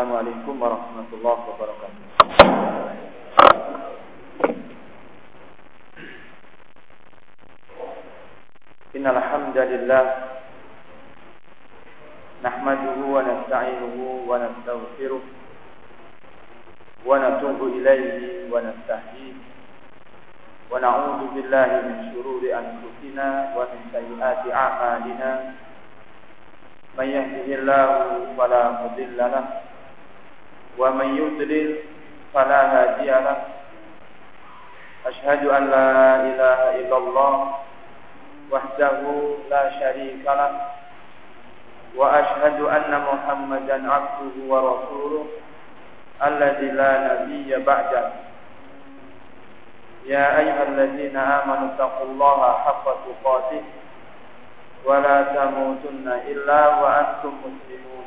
السلام عليكم ورحمة الله وبركاته. إن الحمد لله نحمده ونستعينه ونستغفره ونتوب إليه ونستهديه. ونعوذ بالله من شرور أنفسنا ومن سيئات أعمالنا. من يهده الله فلا مضل له ومن يضلل فلا هادي له. أشهد أن لا إله إلا الله وحده لا شريك له. وأشهد أن محمدا عبده ورسوله الذي لا نبي بعده. يا أيها الذين آمنوا اتقوا الله حق تقاته ولا تموتن إلا وأنتم مسلمون.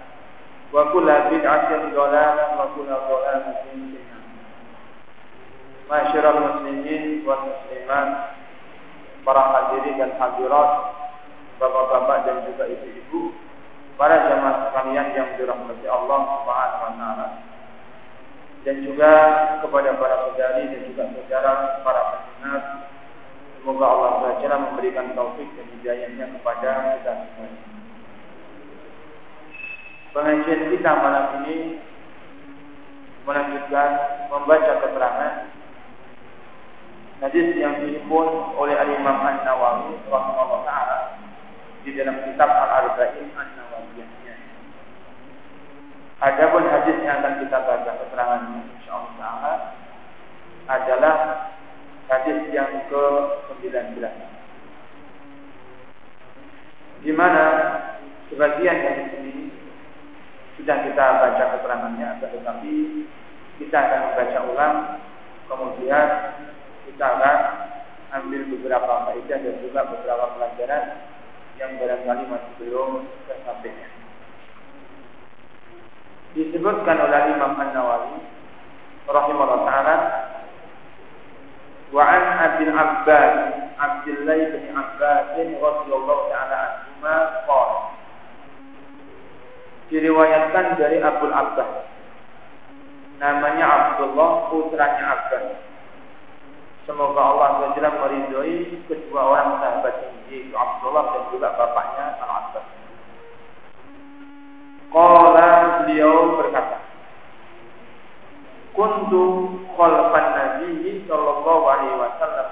wa kula bid'atin dhalalah wa kula dhalalatin finnar. Masyarul muslimin wa muslimat, para hadirin dan hadirat, bapak-bapak dan juga ibu-ibu, para jamaah sekalian yang dirahmati Allah Subhanahu wa taala. Dan juga kepada para saudari dan juga saudara para pendengar Semoga Allah Taala memberikan taufik dan hidayahnya kepada kita semua Pengajian kita malam ini melanjutkan membaca keterangan hadis yang dihimpun oleh Al Imam An Nawawi rahimahullah taala di dalam kitab Al Arba'in An Nawawiyahnya. Adapun hadis yang akan kita baca keterangannya insyaallah taala adalah hadis yang ke-19 di mana sebagian hadis ini sudah kita baca keterangannya tetapi kita akan membaca ulang kemudian kita akan ambil beberapa faedah dan juga beberapa pelajaran yang barangkali masih belum tersampaikan. Disebutkan oleh Imam An-Nawawi rahimahullah taala wa an Abil Abbas Abdullah bin Abbas radhiyallahu taala anhu qala diriwayatkan dari Abdul Abbas. Namanya Abdullah putranya Abbas. Semoga Allah SWT meridhoi kedua orang sahabat ini Abdullah dan juga bapaknya Al Abbas. Qala beliau berkata kuntu khalfan Nabi sallallahu alaihi wasallam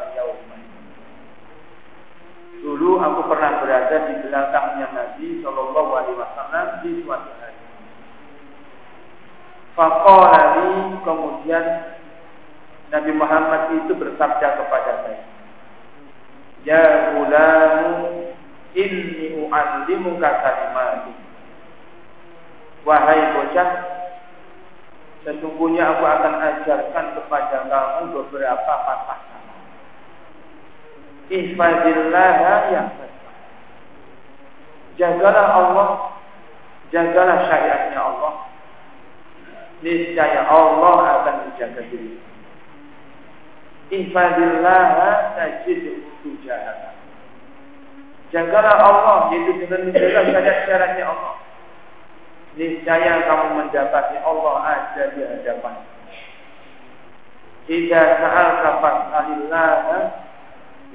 Aku pernah berada di belakangnya Nabi sallallahu alaihi wasallam di suatu hari. Faqala li kemudian Nabi Muhammad itu bersabda kepada saya. Ya gulamu inni u'allimuka kalimat. Wahai bocah, Sesungguhnya aku akan ajarkan kepada kamu beberapa patah. Ihfadillah ya Jagalah Allah, jagalah syariatnya Allah. Niscaya Allah akan menjaga diri. Ihfadillah tajid tujahat. Jagalah Allah, yaitu dengan menjaga syariat-syariatnya Allah niscaya kamu mendapati Allah ada di hadapan. Jika sa'alta fas'alillah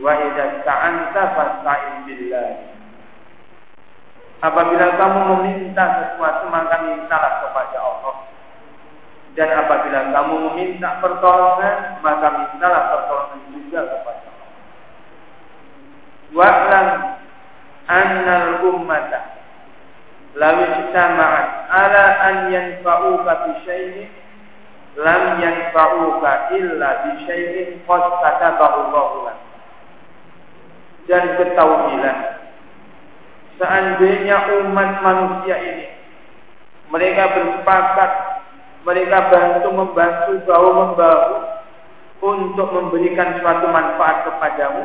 wa idza sta'anta fasta'in billah. Apabila kamu meminta sesuatu maka mintalah kepada Allah. Dan apabila kamu meminta pertolongan, maka mintalah pertolongan juga kepada Allah. Wa'lam annal ummata law ijtama'at ala an yanfa'uka bi syai'in lam yanfa'uka illa bi syai'in qad katabahu Allah Dan ketahuilah seandainya umat manusia ini mereka bersepakat mereka bantu membantu bahu membahu untuk memberikan suatu manfaat kepadamu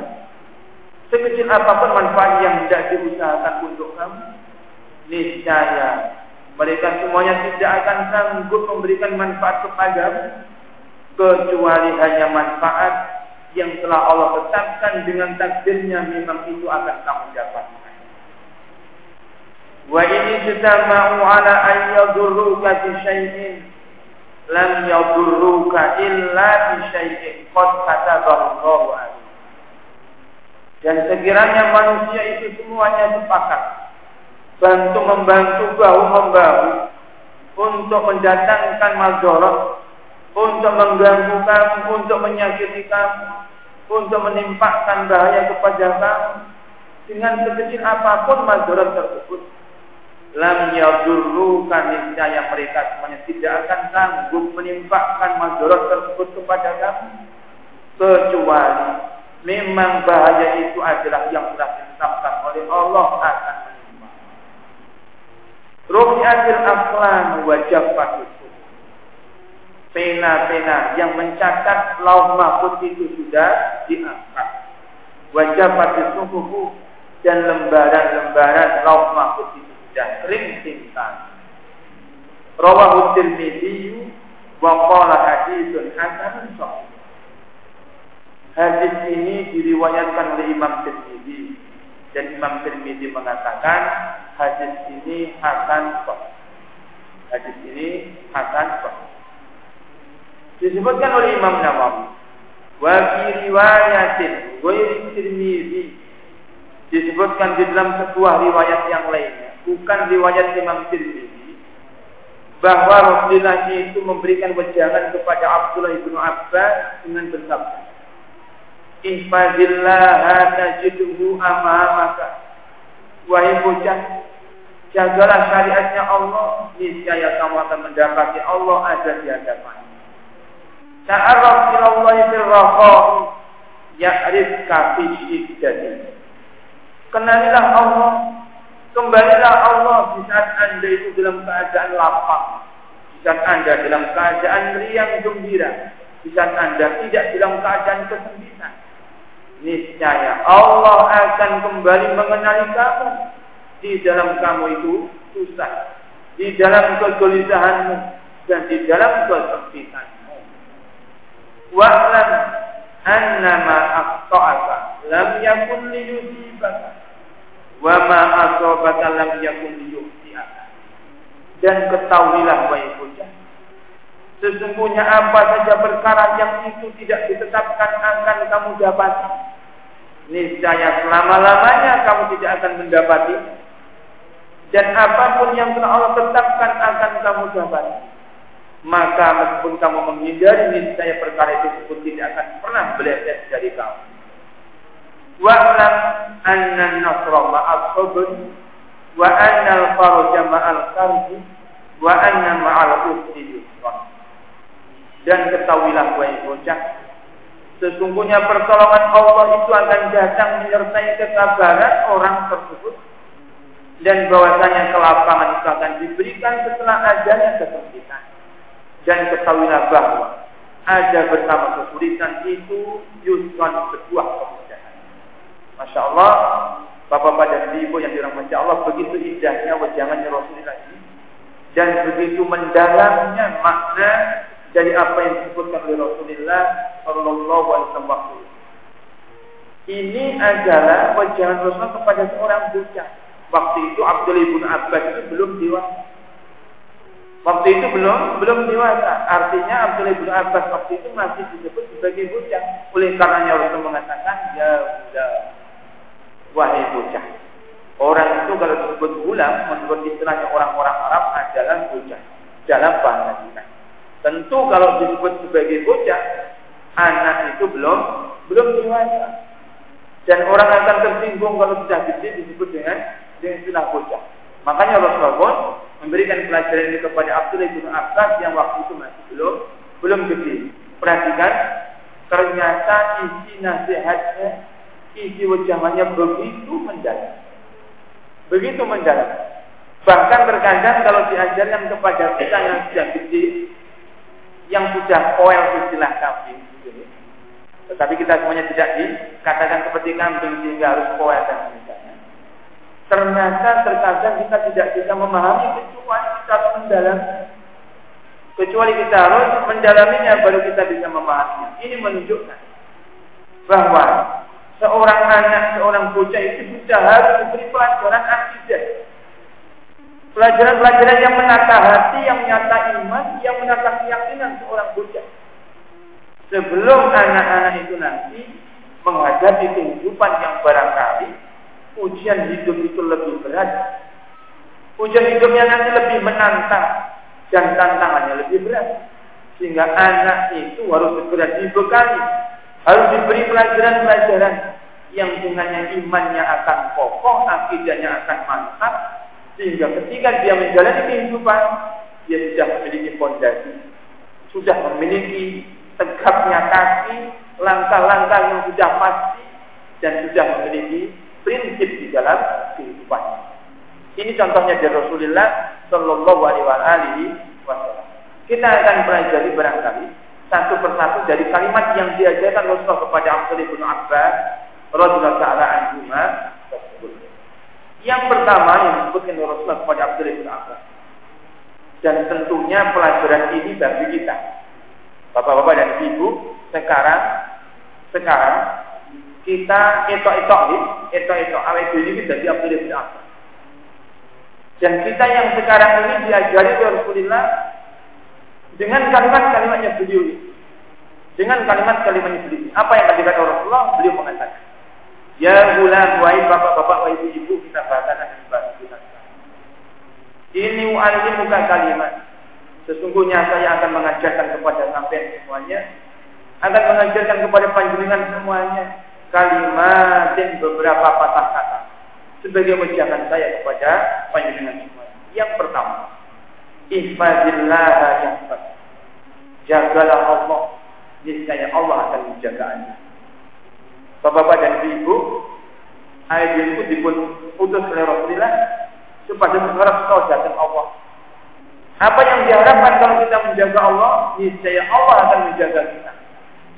sekecil apa pun manfaat yang tidak diusahakan untuk kamu niscaya mereka semuanya tidak akan sanggup memberikan manfaat kepadamu kecuali hanya manfaat yang telah Allah tetapkan dengan takdirnya memang itu akan kamu dapatkan. Wa ini sedama'u ala ayyadurruka bi syai'in lam yadurruka illa bi syai'in qad katabahu Allah Dan sekiranya manusia itu semuanya sepakat bantu membantu bahu membahu untuk mendatangkan mazharat, untuk mengganggu kamu, untuk menyakiti kamu, untuk menimpakan bahaya kepada kamu. Dengan sekecil apa pun mazharat tersebut. Lam yadurruka niscaya mereka semuanya tidak akan sanggup menimpakan madarat tersebut kepada kamu. Kecuali memang bahaya itu adalah yang telah ditetapkan oleh Allah akan menimpa. Rufi'atil aqlam wa jaffatus Pena-pena yang mencatat lauh mahfud itu sudah diangkat. Wajah pada dan lembaran-lembaran lauh mahfud itu dan kering tinta. Rawahu Tirmidzi wa qala haditsun hasanun sahih. Hadis ini diriwayatkan oleh Imam Tirmidzi dan Imam Tirmidzi mengatakan hadis ini hasan sahih. Hadis ini hasan sahih. Disebutkan oleh Imam Nawawi. Wa fi riwayatin ghairi Tirmidzi disebutkan di dalam sebuah riwayat yang lainnya bukan riwayat Imam Tirmidzi bahwa Rasulullah itu memberikan wejangan kepada Abdullah bin Abbas dengan bersabda Ihfazillah tajiduhu amamaka. Wahai bocah Jagalah syariatnya Allah Niscaya kamu akan mendapati Allah ada di hadapan Ta'arraf ilallahi fil rakhai Ya'rifka fi syiddati Kenalilah Allah Kembalilah Allah di saat Anda itu dalam keadaan lapang. Di saat Anda dalam keadaan riang gembira. Di saat Anda tidak dalam keadaan kesempitan. Niscaya Allah akan kembali mengenali kamu. Di dalam kamu itu susah. Di dalam kegelisahanmu. Dan di dalam kesempitanmu. Wa'lam annama akhta'aka lam yakun liyusibaka wa ma asabaka lam yakun liyukhti'aka dan ketahuilah wahai bocah sesungguhnya apa saja perkara yang itu tidak ditetapkan akan kamu dapati. Niscaya selama-lamanya kamu tidak akan mendapati. Dan apa pun yang telah Allah tetapkan akan kamu dapati maka meskipun kamu menghindari niscaya perkara itu tersebut tidak akan pernah meleset dari kamu. Wa'lam anna an-nasra ma'as sabr wa anna al-farja ma'al karbi wa anna ma'al usri yusra. Dan ketahuilah wahai bocah sesungguhnya pertolongan Allah itu akan datang menyertai kesabaran orang tersebut dan bahwasanya kelapangan itu akan diberikan setelah adanya kesempitan dan ketahuilah bahwa ada bersama kesulitan itu yusran sebuah Masya Allah, bapak-bapak dan ibu yang dirahmati Allah, begitu indahnya wajangannya Rasulullah ini. Dan begitu mendalamnya makna dari apa yang disebutkan oleh Rasulullah Sallallahu Alaihi Wasallam. Ini adalah wajangan Rasulullah kepada seorang bocah. Waktu itu Abdul bin Abbas itu belum dewasa. Waktu itu belum belum dewasa. Artinya Abdul bin Abbas waktu itu masih disebut sebagai bocah. Oleh karenanya Rasul mengatakan ya sudah wahai bocah. Orang itu kalau disebut gulam, menurut istilahnya orang-orang Arab adalah bocah dalam bahasa kita. Tentu kalau disebut sebagai bocah, anak itu belum belum dewasa. Dan orang akan tersinggung kalau sudah gede disebut dengan dengan istilah bocah. Makanya Rasulullah memberikan pelajaran ini kepada Abdullah bin Abbas yang waktu itu masih belum belum gede. Perhatikan, ternyata isi nasihatnya, isi wajahannya begitu mendalam. Begitu mendalam. Bahkan terkadang kalau diajarkan kepada kita yang sudah gede, yang sudah koel istilah kambing, tetapi kita semuanya tidak dikatakan seperti kambing sehingga harus koel dan. Ternyata terkadang kita tidak bisa memahami kecuali kita harus mendalam. Kecuali kita harus mendalaminya baru kita bisa memahaminya. Ini menunjukkan bahwa seorang anak, seorang bocah itu sudah harus diberi pelajaran akidah. Pelajaran-pelajaran yang menata hati, yang menata iman, yang menata keyakinan seorang bocah sebelum anak-anak itu nanti menghadapi kehidupan yang barangkali ujian hidup itu lebih berat. Ujian hidupnya nanti lebih menantang dan tantangannya lebih berat. Sehingga anak itu harus segera dibekali, harus diberi pelajaran-pelajaran yang dengannya imannya akan kokoh, akidahnya akan mantap, sehingga ketika dia menjalani kehidupan, dia sudah memiliki fondasi, sudah memiliki tegapnya kaki, langkah-langkah yang sudah pasti dan sudah memiliki prinsip di dalam kehidupannya. Ini contohnya dari Rasulullah Shallallahu Alaihi Wasallam. Kita akan pelajari barangkali satu persatu dari kalimat yang diajarkan Rasulullah kepada Abdullah bin Abbas radhiyallahu taala anhuma tersebut. Yang pertama yang disebutkan Rasulullah kepada Abdullah bin Abbas dan tentunya pelajaran ini bagi kita Bapak-bapak dan ibu, sekarang sekarang kita etok-etok nih, etok-etok awet ini kita jadi Abdul bin Dan kita yang sekarang ini diajari oleh Rasulullah dengan kalimat-kalimatnya beliau ini. Dengan kalimat-kalimatnya beliau. Apa yang dikatakan Rasulullah? Beliau mengatakan, Ya bulan, wahai bapak-bapak, wahai ibu-ibu, kita bahasakan bahasa kita. Ini muka kalimat Sesungguhnya saya akan mengajarkan kepada sampai semuanya, akan mengajarkan kepada panjenengan semuanya kalimat dan beberapa patah kata sebagai wejangan saya kepada panjenengan semuanya. Yang pertama, ihfazillah yahfaz. Jagalah Allah, niscaya Allah akan menjaga Anda. Bapak-bapak dan ibu, ayat ini pun diputus oleh Rasulullah supaya mengharap saudara Allah apa yang diharapkan kalau kita menjaga Allah? Niscaya Allah akan menjaga kita.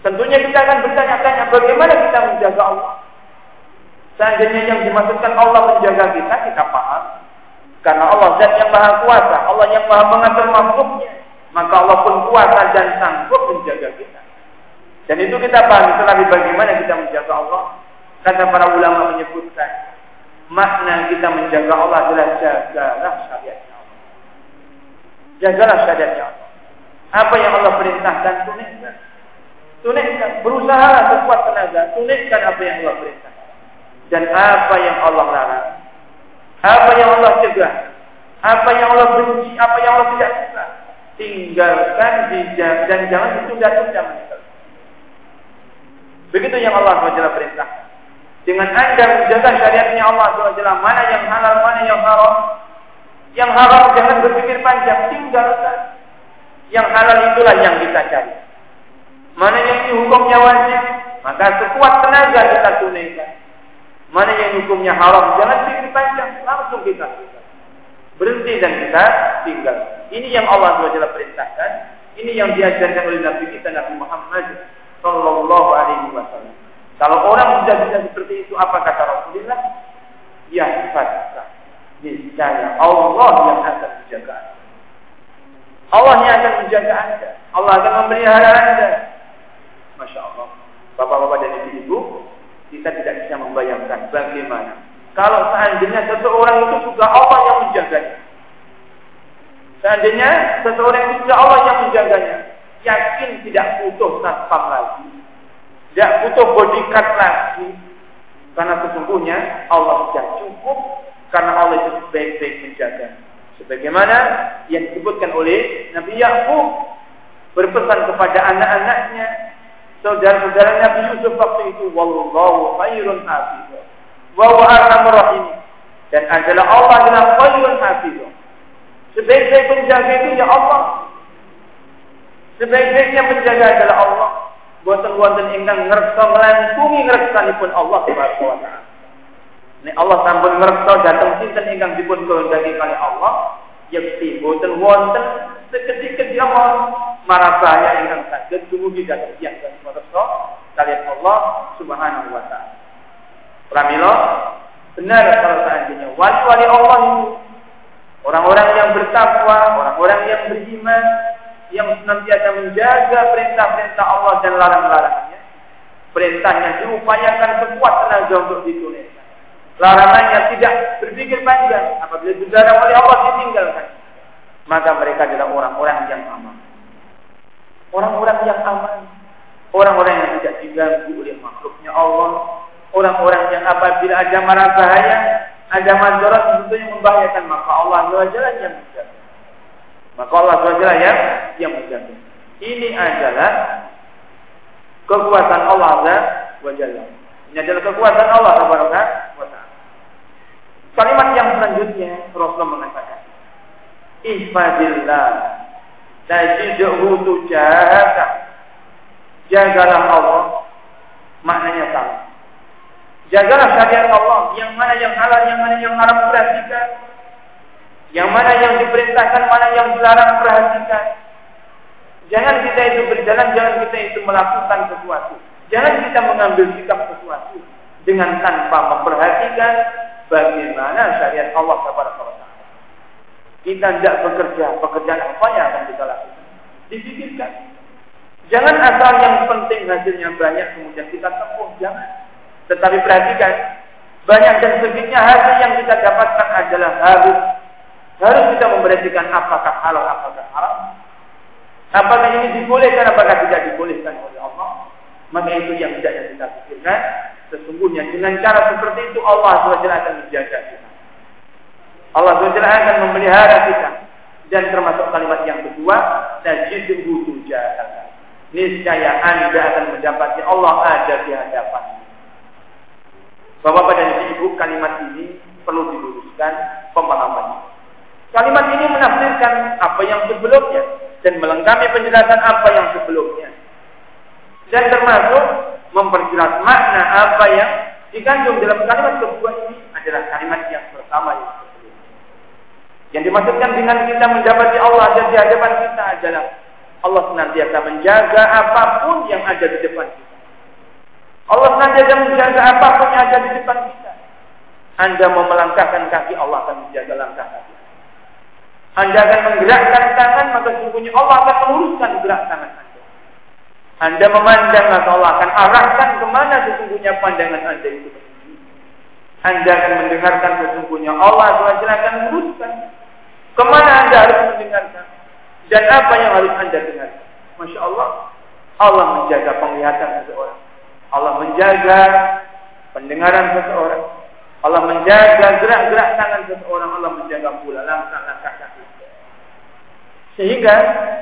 Tentunya kita akan bertanya-tanya bagaimana kita menjaga Allah. Seandainya yang dimaksudkan Allah menjaga kita, kita paham. Karena Allah zat yang maha kuasa, Allah yang maha mengatur makhluknya. Maka Allah pun kuasa dan sanggup menjaga kita. Dan itu kita paham tetapi bagaimana kita menjaga Allah. Kata para ulama menyebutkan, makna kita menjaga Allah adalah jagalah syariat. Jagalah syariatnya Allah. Apa yang Allah perintahkan, tunaikan. Tunaikan. Berusaha sekuat tenaga. Tunaikan apa yang Allah perintahkan. Dan apa yang Allah larang. Apa yang Allah cegah. Apa yang Allah benci. Apa yang Allah tidak suka. Tinggalkan dan jangan ditunda-tunda Begitu yang Allah SWT perintah. Dengan anda menjaga syariatnya Allah SWT. Mana yang halal, mana yang haram yang haram jangan berpikir panjang, tinggalkan. Yang halal itulah yang kita cari. Mana yang hukumnya wajib, maka sekuat tenaga kita tunaikan. Mana yang hukumnya haram, jangan pikir panjang, langsung kita Berhenti dan kita tinggal. Ini yang Allah SWT perintahkan. Ini yang diajarkan oleh Nabi kita Nabi Muhammad Sallallahu Alaihi Wasallam. Kalau orang sudah bisa seperti itu, apa kata Rasulullah? Ya, fatah niscaya Allah yang akan menjaga. Allah yang akan menjaga Anda. Allah akan memelihara Anda. Masya Allah. Bapak-bapak dan ibu-ibu, kita tidak bisa membayangkan bagaimana. Kalau seandainya seseorang itu juga Allah yang menjaganya. Seandainya seseorang itu juga Allah yang menjaganya. Yakin tidak butuh satpam lagi. Tidak butuh bodyguard lagi. Karena sesungguhnya Allah sudah cukup karena Allah itu baik-baik menjaga. Sebagaimana yang disebutkan oleh Nabi Yakub berpesan kepada anak-anaknya, saudara-saudara Nabi Yusuf waktu itu, wallahu khairun hafiz. Wa huwa arhamur rahim. Dan adalah Allah adalah khairun hafiz. Sebaik-baik penjaga itu ya Allah. Sebaik-baiknya penjaga adalah Allah. Buatan-buatan ingkang ngersa melangkungi ngersanipun Allah subhanahu wa ta'ala. Ini Allah sampun ngersa datang sinten ingkang dipun kehendaki kali Allah. Yakti buatan wonten seketika dia bahaya ingkang saged dumugi datang yang dan ngersa kalian Allah subhanahu wa ta'ala. Pramila benar kalau seandainya wali-wali Allah itu orang-orang yang bertakwa, orang-orang yang beriman, yang senantiasa menjaga perintah-perintah Allah dan larang-larangnya. Perintahnya diupayakan sekuat tenaga untuk ditunaikan. Larangannya tidak berpikir panjang. Apabila dilarang oleh Allah ditinggalkan. Maka mereka adalah orang-orang yang aman. Orang-orang yang aman. Orang-orang yang tidak diganggu oleh makhluknya Allah. Orang-orang yang apabila ada marah bahaya, ada mandorat tentu yang membahayakan, maka Allah SWT yang menjaga. Maka Allah SWT yang, yang menjaga. Ini adalah kekuatan Allah SWT. Ini adalah kekuatan Allah SWT. Kalimat yang selanjutnya Rasulullah mengatakan, Ihfadillah tajidhu tujahaka. Jagalah Allah. Maknanya sama. Jagalah syariat Allah. Yang mana yang halal, yang mana yang haram perhatikan. Yang mana yang diperintahkan, mana yang dilarang perhatikan. Jangan kita itu berjalan, jangan kita itu melakukan sesuatu. Jangan kita mengambil sikap sesuatu dengan tanpa memperhatikan bagaimana syariat Allah kepada kita. Kita tidak bekerja, pekerjaan apa yang akan kita lakukan? Dipikirkan. Jangan asal yang penting hasilnya banyak kemudian kita tempuh, jangan. Tetapi perhatikan, banyak dan sedikitnya hasil yang kita dapatkan adalah harus harus kita memperhatikan apakah halal, apakah haram. Apakah ini dibolehkan, apakah tidak dibolehkan oleh Allah. Maka itu yang tidak kita pikirkan. Sesungguhnya dengan cara seperti itu Allah SWT akan menjaga kita. Allah SWT akan memelihara kita. Dan termasuk kalimat yang kedua, tajiduhu tujahaka. Niscaya Anda akan mendapati Allah ada di hadapan Bapak dan Ibu, kalimat ini perlu diluruskan pemahamannya. Kalimat ini menafsirkan apa yang sebelumnya dan melengkapi penjelasan apa yang sebelumnya. Dan termasuk memperjelas makna apa yang dikandung dalam kalimat kedua ini adalah kalimat yang pertama yang sebelumnya. Yang dimaksudkan dengan kita mendapati Allah ada di hadapan kita adalah Allah senantiasa menjaga apa pun yang ada di depan kita. Allah senantiasa menjaga apa pun yang ada di depan kita. Anda mau melangkahkan kaki, Allah akan menjaga langkah kaki. Anda akan menggerakkan tangan, maka sungguhnya Allah akan meluruskan gerak tangan Anda. Anda memandang, maka Allah akan arahkan ke mana sesungguhnya pandangan Anda itu. Anda akan mendengarkan sesungguhnya Allah SWT akan meluruskan ke mana Anda harus mendengarkan dan apa yang harus Anda dengarkan. Masya Allah, Allah menjaga penglihatan seseorang. Allah menjaga pendengaran seseorang. Allah menjaga gerak-gerak tangan seseorang. Allah menjaga pula langkah-langkah kaki. Sehingga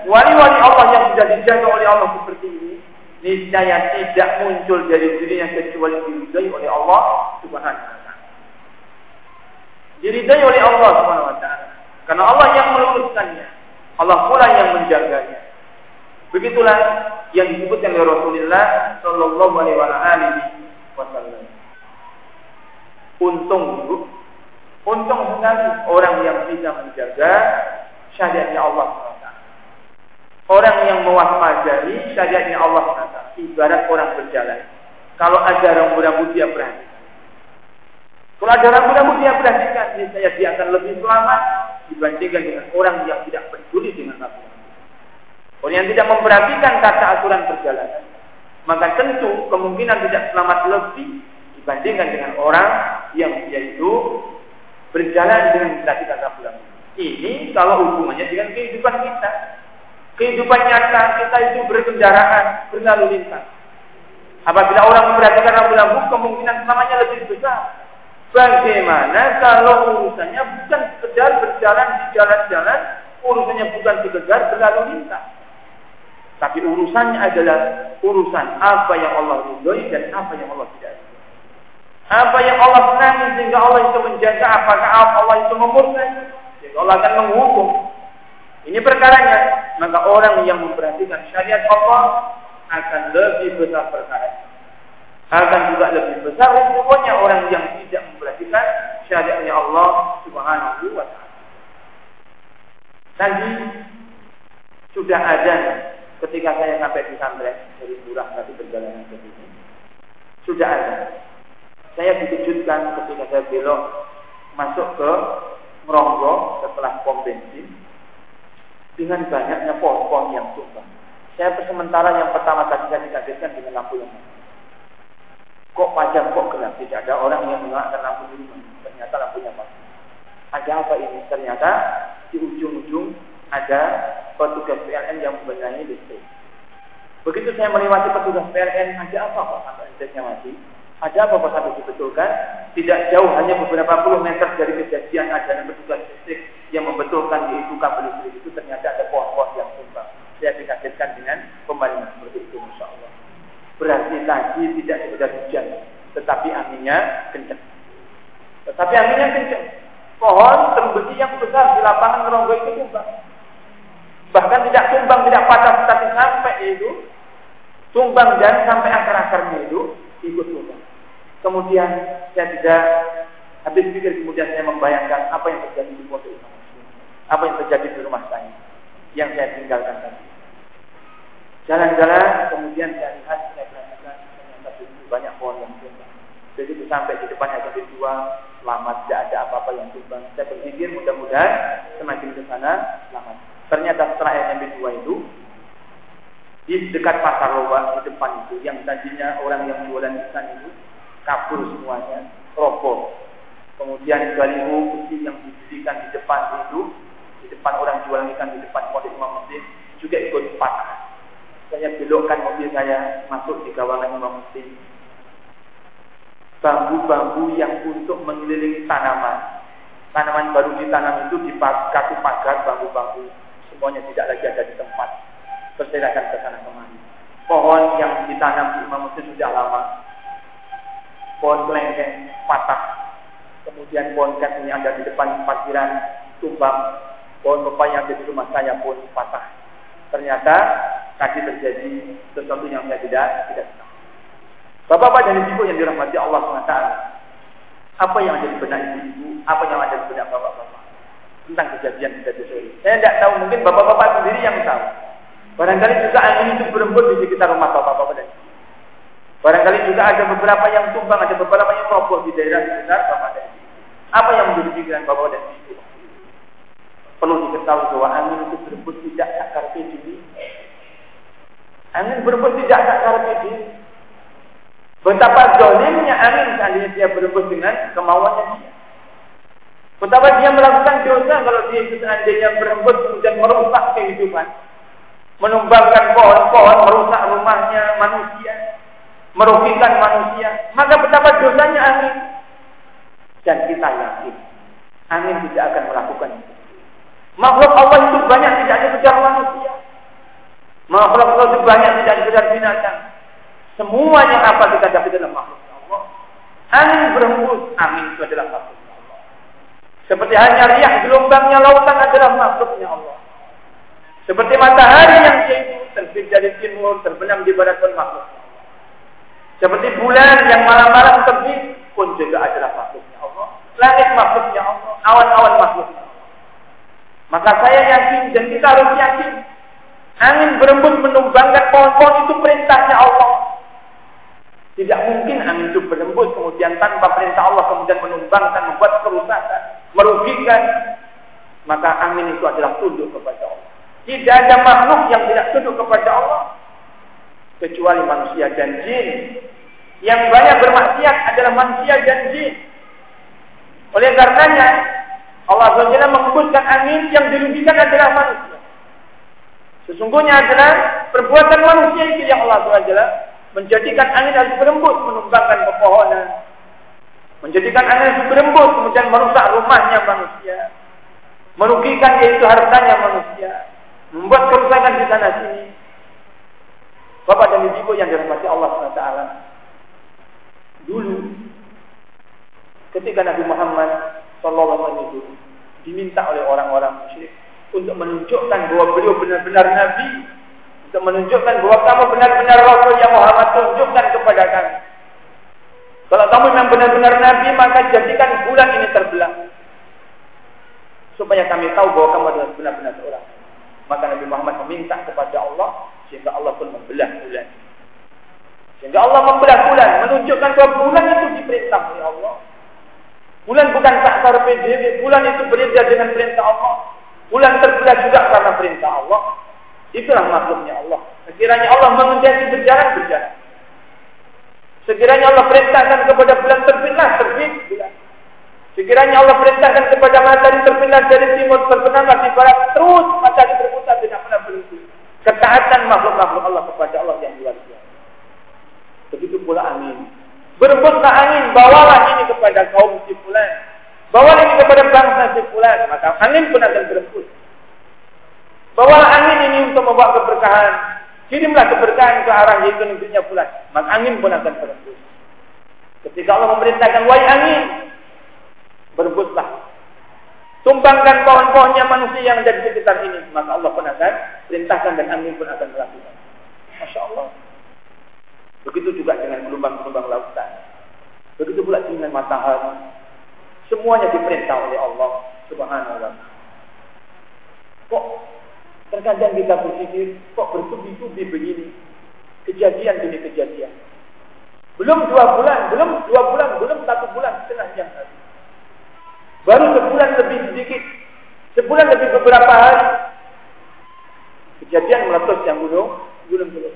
wali-wali Allah yang sudah dijaga oleh Allah seperti ini, niscaya tidak muncul dari dirinya kecuali diridai oleh Allah Subhanahu wa taala. Diridai oleh Allah Subhanahu wa taala. Karena Allah yang meluruskannya. Allah pula yang menjaganya. Begitulah yang disebutkan oleh Rasulullah Shallallahu Alaihi Wasallam. Untung, untung sekali orang yang bisa menjaga syariatnya Allah. Orang yang mewaspadai syariatnya Allah SWT. Ibarat orang berjalan. Kalau ada rambu-rambu dia perhatikan. Kalau ada rambu-rambu dia perhatikan, saya dia akan lebih selamat dibandingkan dengan orang yang tidak peduli dengan rambu Orang yang tidak memperhatikan tata aturan perjalanan, maka tentu kemungkinan tidak selamat lebih dibandingkan dengan orang yang dia itu berjalan dengan mendaki tata pulang. Ini kalau hubungannya dengan kehidupan kita. Kehidupan nyata kita itu berkendaraan, berlalu lintas. Apabila orang memperhatikan rambu-rambu, kemungkinan selamanya lebih besar. Bagaimana kalau urusannya bukan sekedar berjalan di jalan-jalan, urusannya bukan sekedar berlalu lintas. Tapi urusannya adalah urusan apa yang Allah ridhoi dan apa yang Allah tidak ridhoi. Apa yang Allah senangi sehingga Allah itu menjaga, apakah Allah itu memurka sehingga Allah akan menghukum. Ini perkaranya. Maka orang yang memperhatikan syariat Allah akan lebih besar perkara. Akan juga lebih besar resikonya orang yang tidak memperhatikan syariatnya Allah Subhanahu wa taala. Tadi sudah ada ketika saya sampai di pesantren dari Burah tadi perjalanan ke sini. Sudah ada. Saya dikejutkan ketika saya belok masuk ke Meronggo setelah pom bensin dengan banyaknya pohon-pohon yang tumbang. Saya sementara yang pertama tadi saya dikagetkan dengan lampu yang Kok pajak kok gelap? Tidak ada orang yang menggunakan lampu di rumah. Ternyata lampunya mati. Ada apa ini? Ternyata di ujung-ujung ada petugas PLN yang membenahi listrik. Begitu saya melewati petugas PLN, ada apa Pak sampai listriknya mati? Ada apa Pak sampai dibetulkan? Tidak jauh, hanya beberapa puluh meter dari kejadian ada petugas listrik yang membetulkan yaitu kabel listrik itu ternyata ada pohon-pohon yang tumbang. Saya dikagetkan dengan pembalingan seperti itu, Masya Allah. Berarti tadi tidak sekedar hujan, tetapi anginnya kencang. Tetapi anginnya kencang. Pohon terbesi yang besar di lapangan Ngeronggo itu tumbang. Bahkan tidak tumbang, tidak patah, tetapi sampai itu tumbang dan sampai akar-akarnya itu ikut tumbang. Kemudian saya tidak habis pikir kemudian saya membayangkan apa yang terjadi di pondok Imam Apa yang terjadi di rumah saya yang saya tinggalkan tadi. Jalan-jalan kemudian saya lihat saya perhatikan ternyata begitu banyak pohon yang tumbang. Begitu sampai di depannya ada dua selamat tidak ada apa-apa yang tumbang. Saya berpikir mudah-mudahan semakin ke sana selamat. Ternyata setelah SMP 2 itu di dekat pasar Loba di depan itu yang tadinya orang yang jualan ikan itu kabur semuanya, roboh. Kemudian baliho yang didirikan di depan itu, di depan orang jualan ikan di depan pondok Imam Muslim juga ikut patah. Saya belokkan mobil saya masuk di kawasan Imam Muslim. Bambu-bambu yang untuk mengelilingi tanaman. Tanaman baru ditanam itu dikasih pagar bambu-bambu semuanya tidak lagi ada di tempat berserakan ke sana kemari. Pohon yang ditanam di Imam Muslim sudah lama. Pohon kelengkeng patah. Kemudian pohon kat ini ada di depan parkiran tumbang. Pohon pepaya yang di rumah saya pun patah. Ternyata tadi terjadi sesuatu yang saya tidak tidak tahu. Bapak-bapak dan ibu yang dirahmati Allah SWT. Apa yang ada di benak ibu, apa yang ada di benak bapak-bapak tentang kejadian kejadian sore. Saya tidak tahu, mungkin bapak-bapak sendiri yang tahu. Barangkali juga angin itu berembut di sekitar rumah bapak-bapak dan Barangkali juga ada beberapa yang tumbang, ada beberapa yang roboh di daerah sekitar bapak dan ibu. Apa yang menjadi pikiran bapak dan ibu? Perlu diketahui bahwa angin itu berembut tidak sakar diri. Angin berembut tidak sakar diri. Betapa dolimnya angin seandainya dia berembut dengan kemauannya dia. Betapa dia melakukan dosa kalau dia itu seandainya berembut kemudian merusak kehidupan. Menumbangkan pohon-pohon, merusak rumahnya manusia. Merugikan manusia. Maka betapa dosanya angin. Dan kita yakin. Angin tidak akan melakukan itu. Makhluk Allah itu banyak tidak ada sekedar manusia. Makhluk Allah itu banyak tidak ada sekedar binatang. Semuanya apa kita dapat dalam makhluk Allah. Angin berembus, angin itu adalah makhluk. Seperti hanya riak gelombangnya lautan adalah makhluknya Allah. Seperti matahari yang yaitu terbit dari timur, terbenam di barat pun makhluk. Seperti bulan yang malam-malam terbit pun juga adalah makhluknya Allah. Langit makhluknya Allah, awan-awan Allah. Maka saya yakin dan kita harus yakin angin berembus menumbangkan pohon-pohon itu perintahnya Allah. Tidak mungkin angin itu berembus kemudian tanpa perintah Allah kemudian menumbangkan, membuat kerusakan merugikan, maka angin itu adalah tunduk kepada Allah. Tidak ada makhluk yang tidak tunduk kepada Allah kecuali manusia dan jin. Yang banyak bermaksiat adalah manusia dan jin. Oleh karenanya Allah SWT mengembuskan angin yang dirugikan adalah manusia. Sesungguhnya adalah perbuatan manusia itu yang Allah SWT menjadikan angin harus berembus, menumbangkan pepohonan, menjadikan angin berembus kemudian merusak rumahnya manusia, merugikan yaitu hartanya manusia, membuat kerusakan di sana sini. Bapak dan Ibu yang dirahmati Allah SWT. Dulu ketika Nabi Muhammad SAW itu diminta oleh orang-orang musyrik untuk menunjukkan bahwa beliau benar-benar Nabi, untuk menunjukkan bahwa kamu benar-benar Rasul yang Muhammad tunjukkan kepada kami. Kalau kamu memang benar-benar Nabi, maka jadikan bulan ini terbelah. Supaya kami tahu bahwa kamu adalah benar-benar seorang. Maka Nabi Muhammad meminta kepada Allah, sehingga Allah pun membelah bulan. Sehingga Allah membelah bulan, menunjukkan bahwa bulan itu diperintah oleh Allah. Bulan bukan saksar PJB, bulan itu beredar dengan perintah Allah. Bulan terbelah juga karena perintah Allah. Itulah makhluknya Allah. Sekiranya Allah mengendaki berjalan, berjalan. Sekiranya Allah perintahkan kepada bulan terbitlah, terbit bulan. Sekiranya Allah perintahkan kepada matahari terbitlah dari timur, terbenamlah di barat, terus matahari berputar tidak pernah berhenti. Ketaatan makhluk-makhluk Allah kepada Allah yang luar biasa. Begitu pula angin. Berebutlah angin, bawalah ini kepada kaum si fulan. Bawalah ini kepada bangsa si fulan. Maka angin pun akan berebut. Bawalah angin ini untuk membawa keberkahan. Kirimlah keberkahan ke arah yaitu negerinya fulan. Maka angin pun akan berebut. Ketika Allah memerintahkan, wahai angin, berebutlah. Tumbangkan pohon-pohonnya manusia yang ada di sekitar ini. Maka Allah pun akan perintahkan dan angin pun akan melakukan. Masya Allah. Begitu juga dengan gelombang-gelombang lautan. Begitu pula dengan matahari. Semuanya diperintah oleh Allah Subhanahu wa taala. Kok terkadang kita berpikir kok bertubi-tubi begini? Kejadian demi kejadian. Belum dua bulan, belum dua bulan, belum satu bulan setengah yang lalu. Baru sebulan lebih sedikit, sebulan lebih beberapa hari, kejadian meletus yang gunung, gunung gunung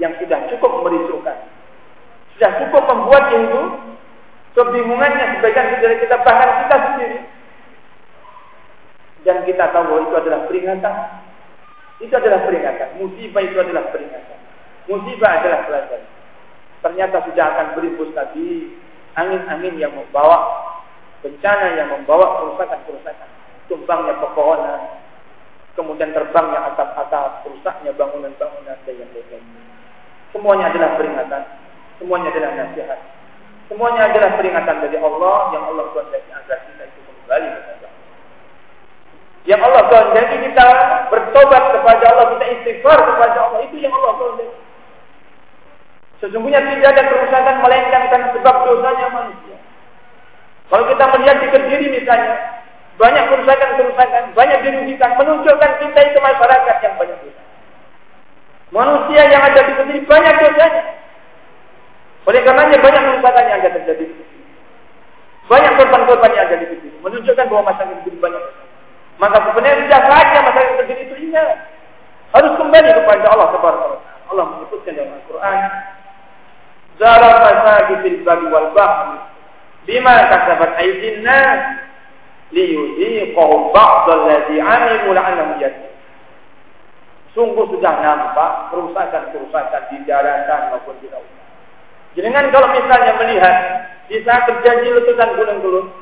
yang sudah cukup merisaukan. Sudah cukup membuat itu kebingungannya sebagian dari kita bahkan kita sendiri. Dan kita tahu bahwa itu adalah peringatan. Itu adalah peringatan. Musibah itu adalah peringatan. Musibah adalah pelajaran. Ternyata sudah akan berimbus tadi angin-angin yang membawa bencana yang membawa kerusakan-kerusakan. Tumbangnya pepohonan, kemudian terbangnya atap-atap, rusaknya bangunan-bangunan dan yang lain-lainnya. Semuanya adalah peringatan. Semuanya adalah nasihat. Semuanya adalah peringatan dari Allah yang Allah kehendaki agar kita itu kembali kepada. Yang Allah kehendaki kita bertobat kepada Allah, kita istighfar kepada Allah. Itu yang Allah kehendaki. Sesungguhnya tidak ada kerusakan melainkan karena sebab dosanya manusia. Kalau kita melihat di Kediri misalnya, banyak kerusakan-kerusakan, banyak dirugikan, menunjukkan kita itu masyarakat yang banyak dosa. Manusia yang ada di sini banyak dosanya. Oleh karenanya banyak kerusakan yang ada terjadi di sini. Banyak korban-korban yang ada di sini. Menunjukkan bahwa masyarakat itu banyak. Maka sebenarnya tidak saja masyarakat terjadi itu ingat. Harus kembali kepada Allah Subhanahu Allah menyebutkan dalam Al-Quran. Zara masajidil bagi wal bahri bima kasabat aydin nas liyuziqahum ba'dal ladzi 'amilu la'annahum yarji'un. Sungguh sudah nampak kerusakan-kerusakan di daratan maupun di lautan. Jangan kalau misalnya melihat di saat terjadi letusan gunung-gunung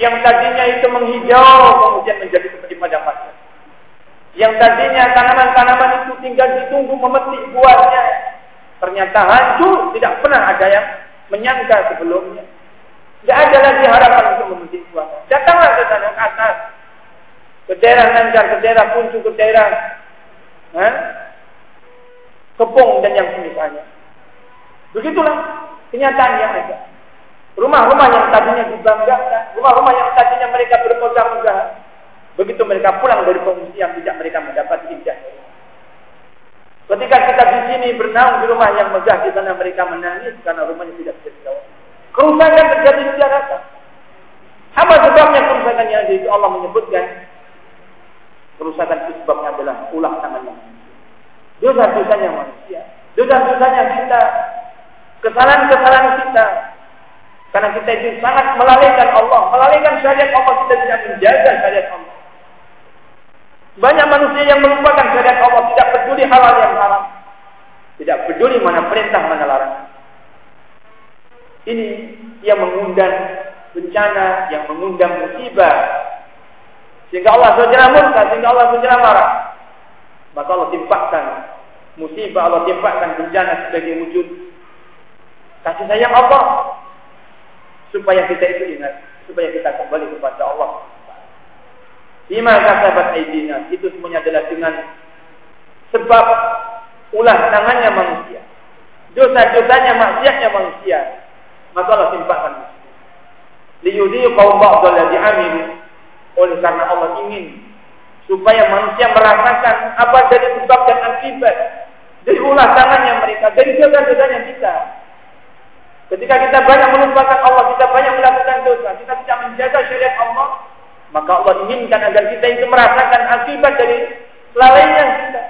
yang tadinya itu menghijau kemudian menjadi seperti padang pasir. Yang tadinya tanaman-tanaman itu tinggal ditunggu memetik buahnya. Ternyata hancur, tidak pernah ada yang menyangka sebelumnya. Tidak ada lagi harapan untuk memetik buahnya. Datanglah ke sana ke atas. Ke daerah Nanjar, ke daerah Puncu, ke daerah eh, kepung dan yang semisalnya. Begitulah kenyataannya ada. Rumah-rumah yang tadinya dibanggakan, rumah-rumah yang tadinya mereka bermegah-megah, begitu mereka pulang dari pengungsian tidak mereka mendapat indah. Ketika kita di sini bernaung di rumah yang megah di sana mereka menangis karena rumahnya tidak bisa dijawab. Kerusakan terjadi di Jakarta. Apa sebabnya kerusakan yang itu Allah menyebutkan Kerusakan itu sebabnya adalah ulah tangannya manusia. Dosa-dosanya manusia. Dosa-dosanya kita. Kesalahan-kesalahan kita. Karena kita itu sangat melalaikan Allah. Melalaikan syariat Allah. Kita tidak menjaga syariat Allah. Banyak manusia yang melupakan syariat Allah. Tidak peduli halal yang haram. Tidak peduli mana perintah, mana larangan. Ini yang mengundang bencana, yang mengundang musibah, sehingga Allah SWT murka, sehingga Allah SWT marah. Maka Allah timpakan musibah Allah timpakan bencana sebagai wujud kasih sayang Allah supaya kita itu ingat. Supaya kita kembali kepada Allah. Bima kasabat aidina. Itu semuanya adalah dengan sebab ulah tangannya manusia. Dosa-dosanya maksiatnya manusia. Maka Allah timpakan liyudi kaum ba'dal ladzi amilu. Oleh karena Allah ingin supaya manusia merasakan apa dari sebab dan akibat dari ulah tangannya mereka dari dosa-dosanya kita ketika kita banyak melupakan Allah kita banyak melakukan dosa kita tidak menjaga syariat Allah maka Allah inginkan agar kita itu merasakan akibat dari lalainya kita.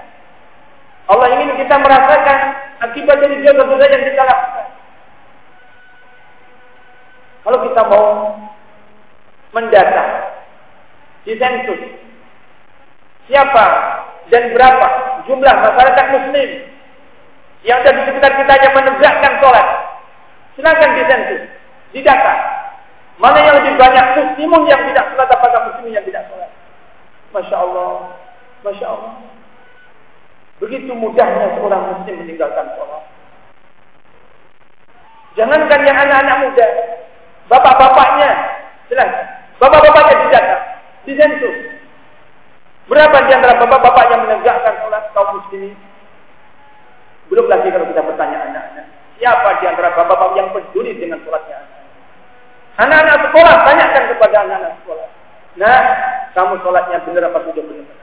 Allah ingin kita merasakan akibat dari dosa-dosa yang kita lakukan. Kalau kita mau mendata di sensus siapa dan berapa jumlah masyarakat muslim yang ada di sekitar kita yang menegakkan sholat silakan di sensus di data. Mana yang lebih banyak muslimun yang tidak sholat apakah muslimin yang tidak sholat? Masya Allah. Masya Allah. Begitu mudahnya seorang muslim meninggalkan sholat. Jangankan yang anak-anak muda. Bapak-bapaknya, jelas. Bapak-bapaknya didata, disentuh. Berapa di antara bapak-bapak yang menegakkan sholat kaum muslimin? Belum lagi kalau kita bertanya anak-anak. Siapa di antara bapak-bapak yang peduli dengan sholatnya anak? Anak-anak sekolah, tanyakan kepada anak-anak sekolah. Nah, kamu sholatnya benar apa tidak benar?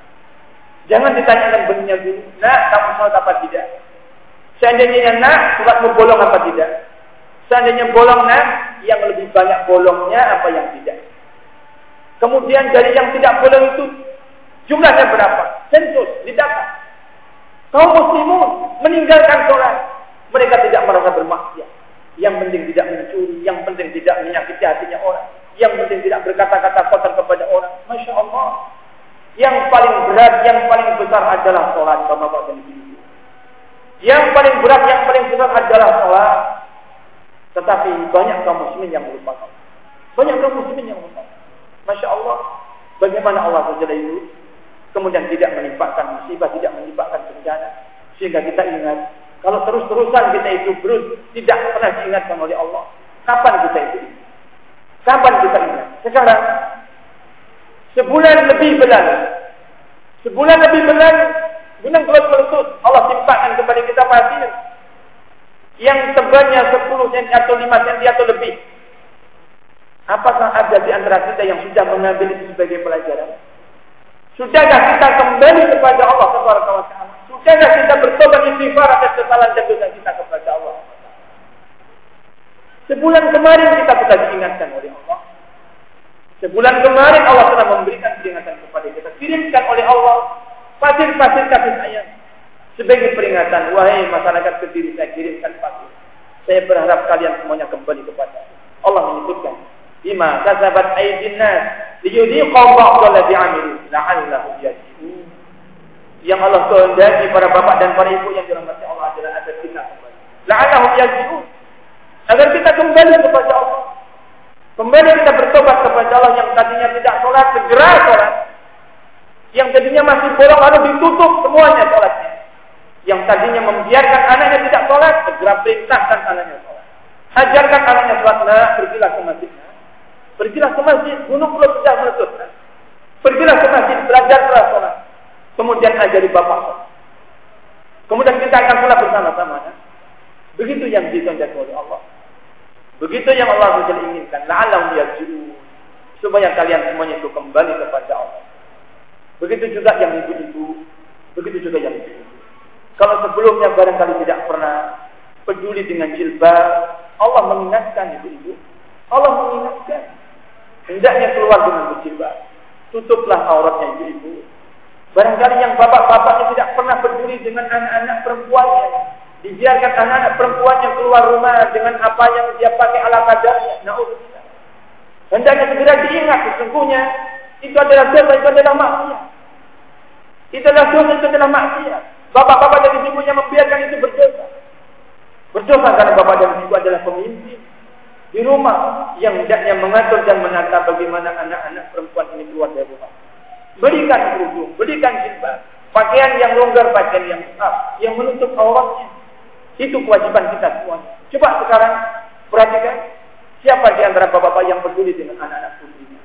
Jangan ditanyakan benarnya dulu. Nah, kamu sholat apa tidak? Seandainya nak, sholatmu bolong apa tidak? Seandainya bolong nah, yang lebih banyak bolongnya apa yang tidak. Kemudian dari yang tidak bolong itu jumlahnya berapa? Sensus, didata. Kaum muslimun meninggalkan sholat. Mereka tidak merasa bermaksiat. Yang penting tidak mencuri, yang penting tidak menyakiti hatinya orang. Yang penting tidak berkata-kata kotor kepada orang. Masya Allah. Yang paling berat, yang paling besar adalah sholat. Bapak-bapak dan ibu. Yang paling berat, yang paling besar adalah sholat. Tetapi banyak kaum muslimin yang melupakan. Banyak kaum muslimin yang melupakan. Masya Allah. Bagaimana Allah SWT itu kemudian tidak menimpakan musibah, tidak menimpakan bencana. Sehingga kita ingat, kalau terus-terusan kita itu berus, tidak pernah diingatkan oleh Allah. Kapan kita itu Kapan kita ingat? Sekarang, sebulan lebih berlalu. Sebulan lebih berlalu, bulan keluar meletus, Allah timpakan kepada kita pasir yang tebalnya 10 cm atau 5 cm atau lebih. Apakah ada di antara kita yang sudah mengambil itu sebagai pelajaran? Sudahkah kita kembali kepada Allah Subhanahu wa taala? Sudahkah kita bertobat istighfar atas kesalahan dan dosa kita kepada Allah? Sebulan kemarin kita sudah diingatkan oleh Allah. Sebulan kemarin Allah telah memberikan peringatan kepada kita. Kirimkan oleh Allah pasir-pasir kasih sayang. Sebagai peringatan, wahai masyarakat kediri saya kirimkan pasti. Saya berharap kalian semuanya kembali kepada Allah menyebutkan, "Bima kasabat aydin nas liyudhiqu ba'dal ladzi 'amilu la'allahum yarji'un." Yang Allah kehendaki para bapak dan para ibu yang dirahmati Allah adalah agar kita kembali. La'allahum yarji'un. Agar kita kembali kepada Allah. Kembali kita bertobat kepada Allah yang tadinya tidak sholat, segera sholat. Yang tadinya masih bolong lalu ditutup semuanya sholatnya yang tadinya membiarkan anaknya tidak sholat, segera perintahkan anaknya sholat. Ajarkan anaknya sholat, nah, pergilah ke masjid. Pergilah ke masjid, gunung belum sudah meletus. Nah. Pergilah ke masjid, belajarlah sholat. Kemudian ajari bapak. Kemudian kita akan sholat bersama-sama. Nah. Begitu yang ditondak oleh Allah. Begitu yang Allah SWT inginkan. La'allahu yarji'un. Supaya kalian semuanya itu kembali kepada Allah. Begitu juga yang ibu-ibu. Begitu juga yang ibu-ibu. Kalau sebelumnya barangkali tidak pernah peduli dengan jilbab, Allah mengingatkan ibu-ibu. Allah mengingatkan. Hendaknya keluar dengan berjilbab. Tutuplah auratnya ibu-ibu. Barangkali yang bapak-bapaknya tidak pernah peduli dengan anak-anak perempuannya. Dibiarkan anak-anak perempuannya keluar rumah dengan apa yang dia pakai ala kadarnya. Na'udzubillah. Hendaknya segera diingat sesungguhnya itu adalah dosa, itu adalah maksiat. Itu adalah dosa, itu adalah maksiat. Bapak-bapak dan ibu-ibunya membiarkan itu berdosa. Berdosa karena bapak dan ibu adalah pemimpin di rumah yang hendaknya mengatur dan menata bagaimana anak-anak perempuan ini keluar dari rumah. Berikan kerudung, berikan jilbab, Pakaian yang longgar, pakaian yang besar, yang menutup auratnya. Itu kewajiban kita semua. Coba sekarang perhatikan siapa di antara bapak-bapak yang peduli dengan anak-anak putrinya.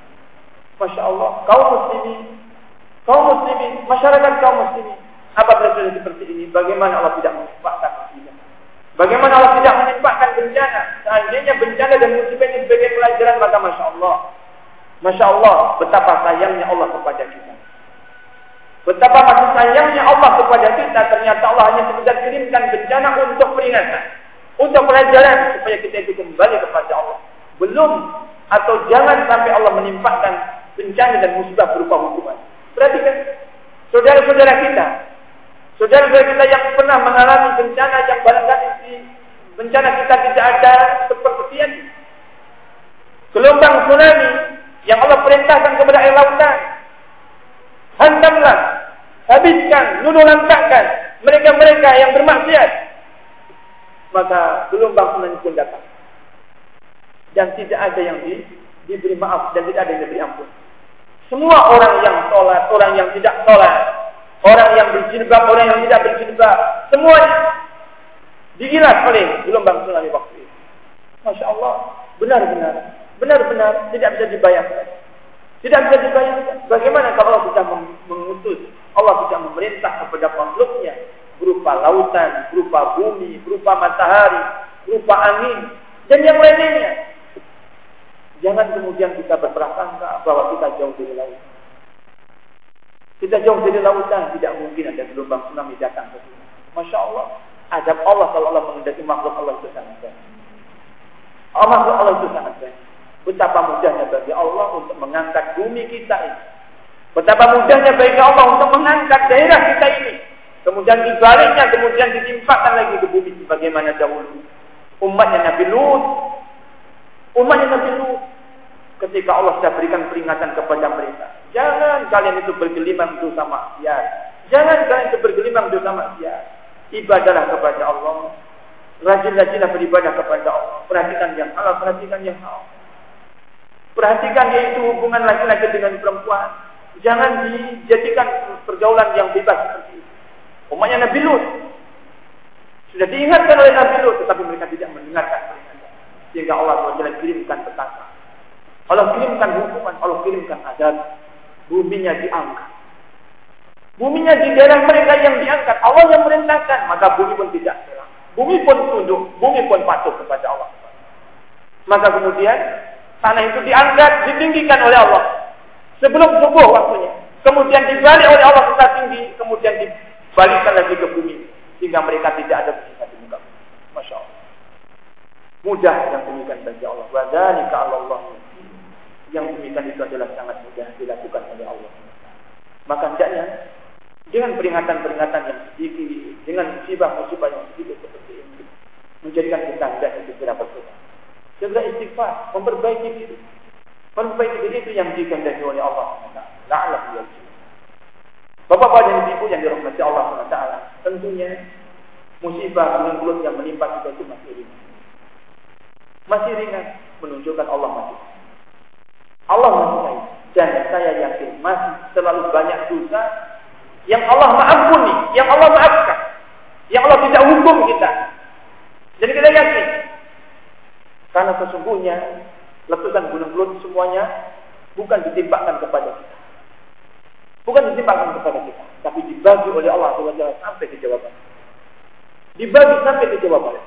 Masya Allah, kaum muslimin, kaum muslimin, masyarakat kaum muslimin. Apabila sudah seperti ini, bagaimana Allah tidak menimpakan musibah? Bagaimana Allah tidak menimpakan bencana? Seandainya bencana dan musibah ini sebagai pelajaran, maka Masya Allah. Masya Allah, betapa sayangnya Allah kepada kita. Betapa kasih sayangnya Allah kepada kita. Ternyata Allah hanya sekedar kirimkan bencana untuk peringatan. Untuk pelajaran supaya kita itu kembali kepada Allah. Belum atau jangan sampai Allah menimpakan bencana dan musibah berupa hukuman. Perhatikan, saudara-saudara kita, saudara-saudara kita yang pernah mengalami bencana yang barangkali bencana kita tidak ada seperti ini. Gelombang tsunami yang Allah perintahkan kepada air lautan. Hantamlah, habiskan, nunuh lantakkan mereka-mereka yang bermaksiat. Maka gelombang tsunami pun datang. Dan tidak ada yang di, diberi maaf dan tidak ada yang diberi ampun. Semua orang yang sholat, orang yang tidak sholat, orang yang berjilbab, orang yang tidak berjilbab, semuanya digilas oleh gelombang tsunami waktu itu. Masya Allah, benar-benar, benar-benar tidak bisa dibayangkan. Tidak bisa dibayangkan. Bagaimana kalau Allah sudah mengutus, Allah sudah memerintah kepada makhluknya berupa lautan, berupa bumi, berupa matahari, berupa angin, dan yang lainnya. Jangan kemudian kita berprasangka bahwa kita jauh dari lautan. Kita jauh dari lautan, tidak mungkin ada gelombang tsunami datang ke sini. Masya Allah, adab Allah kalau Allah mengendaki makhluk Allah itu sangat. Allah makhluk Allah itu sangat banyak. Betapa mudahnya bagi Allah untuk mengangkat bumi kita ini. Betapa mudahnya bagi Allah untuk mengangkat daerah kita ini. Kemudian dibaliknya, kemudian ditimpakan lagi ke bumi sebagaimana dahulu. Umatnya Nabi Lut. Umatnya Nabi Lut ketika Allah sudah berikan peringatan kepada mereka. Jangan kalian itu bergelimang dosa maksiat. Jangan kalian itu bergelimang dosa maksiat. Ibadahlah kepada Allah. Rajin-rajinlah beribadah kepada Allah. Perhatikan yang halal, perhatikan yang halal. Perhatikan yaitu hubungan laki-laki dengan perempuan. Jangan dijadikan pergaulan yang bebas seperti itu. Umatnya Nabi Lut. Sudah diingatkan oleh Nabi Lut, tetapi mereka tidak mendengarkan peringatan. Sehingga Allah SWT kirimkan petaka. Allah kirimkan hukuman, Allah kirimkan azab. Buminya diangkat. Buminya di daerah mereka yang diangkat. Allah yang merintahkan. Maka bumi pun tidak serang. Bumi pun tunduk. Bumi pun patuh kepada Allah. Maka kemudian tanah itu diangkat, ditinggikan oleh Allah. Sebelum subuh waktunya. Kemudian dibalik oleh Allah ke tinggi. Kemudian dibalikkan lagi ke bumi. Sehingga mereka tidak ada bersifat di muka Masya Allah. Mudah yang demikian bagi Allah. Wadhalika Allah yang demikian itu adalah sangat mudah dilakukan oleh Allah. Maka hendaknya dengan peringatan-peringatan yang sedikit, dengan musibah-musibah yang sedikit seperti ini, menjadikan kita hendaknya segera bertobat. Segera istighfar, memperbaiki diri. Memperbaiki diri itu yang dikehendaki oleh Allah La'alah yarji. Bapak-bapak dan ibu yang dirahmati Allah SWT, tentunya musibah bulut yang menimpa kita itu masih ringan. Masih ringan menunjukkan Allah masih Allah mencintai dan saya yakin masih terlalu banyak dosa yang Allah maafkan, yang Allah maafkan, yang Allah tidak hukum kita. Jadi kita yakin karena sesungguhnya letusan gunung Lut semuanya bukan ditimpakan kepada kita. Bukan ditimpakan kepada kita, tapi dibagi oleh Allah SWT sampai ke jawaban. Dibagi sampai ke jawaban.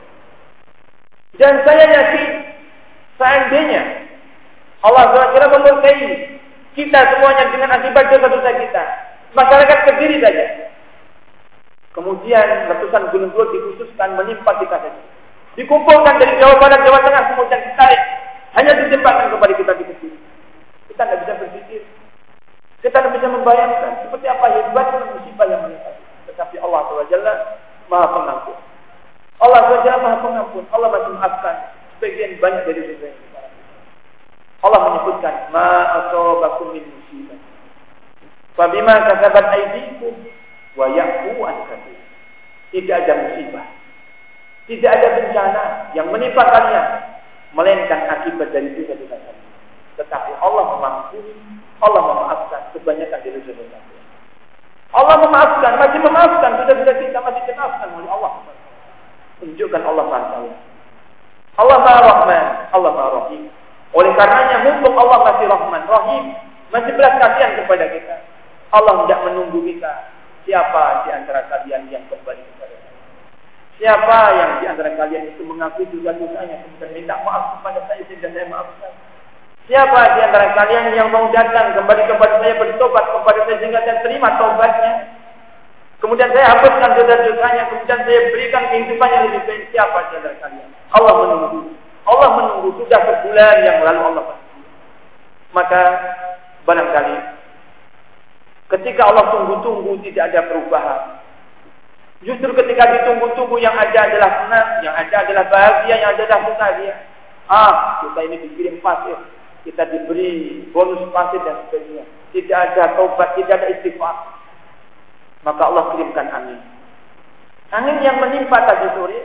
Dan saya yakin seandainya Allah SWT memurkai kita semuanya dengan akibat dosa-dosa kita. Masyarakat berdiri saja. Kemudian ratusan gunung gunung dikhususkan menimpa kita saja. Dikumpulkan dari Jawa Barat, Jawa Tengah, kemudian ditarik. Hanya ditempatkan kepada kita di sini. Kita tidak bisa berpikir. Kita tidak bisa membayangkan seperti apa hebatnya musibah yang menimpa Tetapi Allah SWT maha pengampun. Allah SWT maha pengampun. Allah masih maafkan sebagian banyak dari dosa ini. Allah menyebutkan ma asabakum min musibah. Fa bima kasabat aydikum wa ya'fu Tidak ada musibah. Tidak ada bencana yang menimpa kalian melainkan akibat dari dosa-dosa. Tetapi Allah mengampuni, Allah memaafkan kebanyakan dari dosa-dosa. Allah memaafkan, masih memaafkan, sudah-sudah kita masih dimaafkan oleh Allah. Tunjukkan Allah Taala. Allah Maha Rahman, Allah Maha Rahim. Oleh karenanya mumpung Allah masih Rahman, Rahim, masih belas kasihan kepada kita. Allah tidak menunggu kita. Siapa di antara kalian yang kembali kepada? Siapa yang di antara kalian itu mengakui dosa-dosanya kemudian minta maaf kepada saya sehingga saya maafkan? Siapa di antara kalian yang mau datang kembali kepada saya bertobat kepada saya sehingga saya terima tobatnya? Kemudian saya hapuskan dosa-dosanya, kemudian saya berikan kehidupan yang lebih baik. Siapa di antara kalian? Allah menunggu. Allah menunggu sudah sebulan yang lalu Allah menunggu. Maka barangkali ketika Allah tunggu-tunggu tidak ada perubahan. Justru ketika ditunggu-tunggu yang ada adalah senang, yang ada adalah bahagia, yang ada adalah bahagia. Ah, kita ini dikirim pasir, kita diberi bonus pasir dan sebagainya. Tidak ada taubat, tidak ada istighfar. Maka Allah kirimkan angin. Angin yang menimpa tadi sore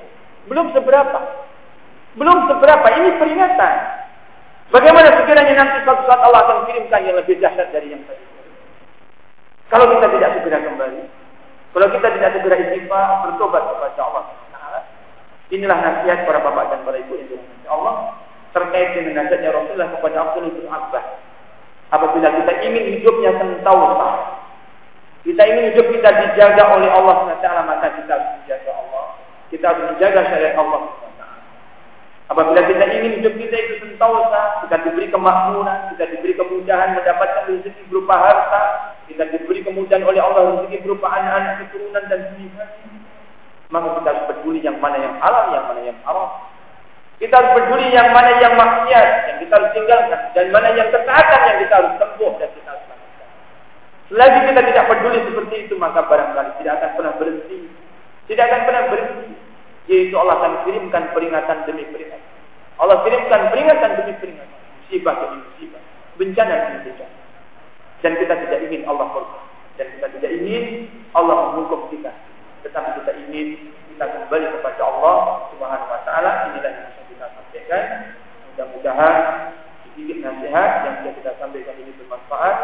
belum seberapa. Belum seberapa, ini peringatan. Bagaimana sekiranya nanti suatu saat Allah akan kirimkan yang lebih dahsyat dari yang tadi. Kalau kita tidak segera kembali, kalau kita tidak segera istighfar, bertobat kepada Allah Inilah nasihat para bapak dan para ibu yang dirahmati Allah terkait dengan nasihatnya Rasulullah kepada Abdul bin Abbas. Apabila kita ingin hidupnya sentausa, kita ingin hidup kita dijaga oleh Allah SWT, maka kita harus menjaga Allah. Kita harus menjaga syariat Allah. Apabila kita ingin hidup kita itu sentosa, kita diberi kemakmuran, kita diberi kemudahan mendapatkan rezeki berupa harta, kita diberi kemudahan oleh Allah rezeki berupa anak-anak keturunan dan sebagainya. Maka kita harus peduli yang mana yang halal, yang mana yang haram. Kita harus peduli yang mana yang maksiat, yang kita harus tinggalkan, dan mana yang ketaatan yang kita harus tempuh dan kita harus Selagi kita tidak peduli seperti itu, maka barangkali tidak akan pernah berhenti. Tidak akan pernah berhenti. Yaitu Allah akan kirimkan peringatan demi peringatan. Allah kirimkan peringatan demi peringatan. Musibah demi musibah. Bencana demi bencana. Dan kita tidak ingin Allah murka. Dan kita tidak ingin Allah menghukum kita. Tetapi kita ingin kita kembali kepada Allah Subhanahu wa taala. Inilah yang bisa kita sampaikan. Mudah-mudahan sedikit nasihat yang bisa kita sampaikan ini bermanfaat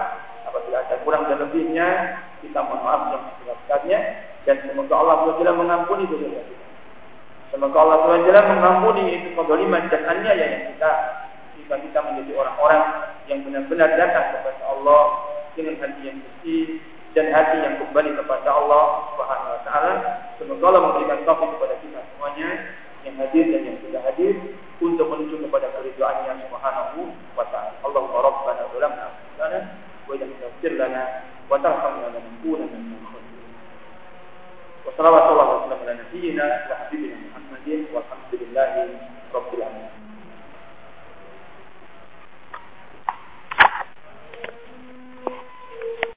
Apabila ada kurang dan lebihnya, kita mohon maaf yang sebesar-besarnya dan semoga Allah SWT mengampuni dosa kita. Semoga Allah SWT mengampuni itu kezaliman dan aniaya kita jika kita menjadi orang-orang yang benar-benar datang kepada Allah dengan hati yang bersih dan hati yang kembali kepada Allah Subhanahu wa taala. Semoga Allah memberikan taufik kepada kita semuanya yang hadir dan yang tidak hadir untuk menuju kepada keridhaan yang Subhanahu wa taala. Allahumma rabbana zalamna anfusana wa illam taghfir lana wa tarhamna lanakunanna minal khasirin. Wassallallahu alaihi ala nabiyyina wa habibina محمد والحمد لله رب العالمين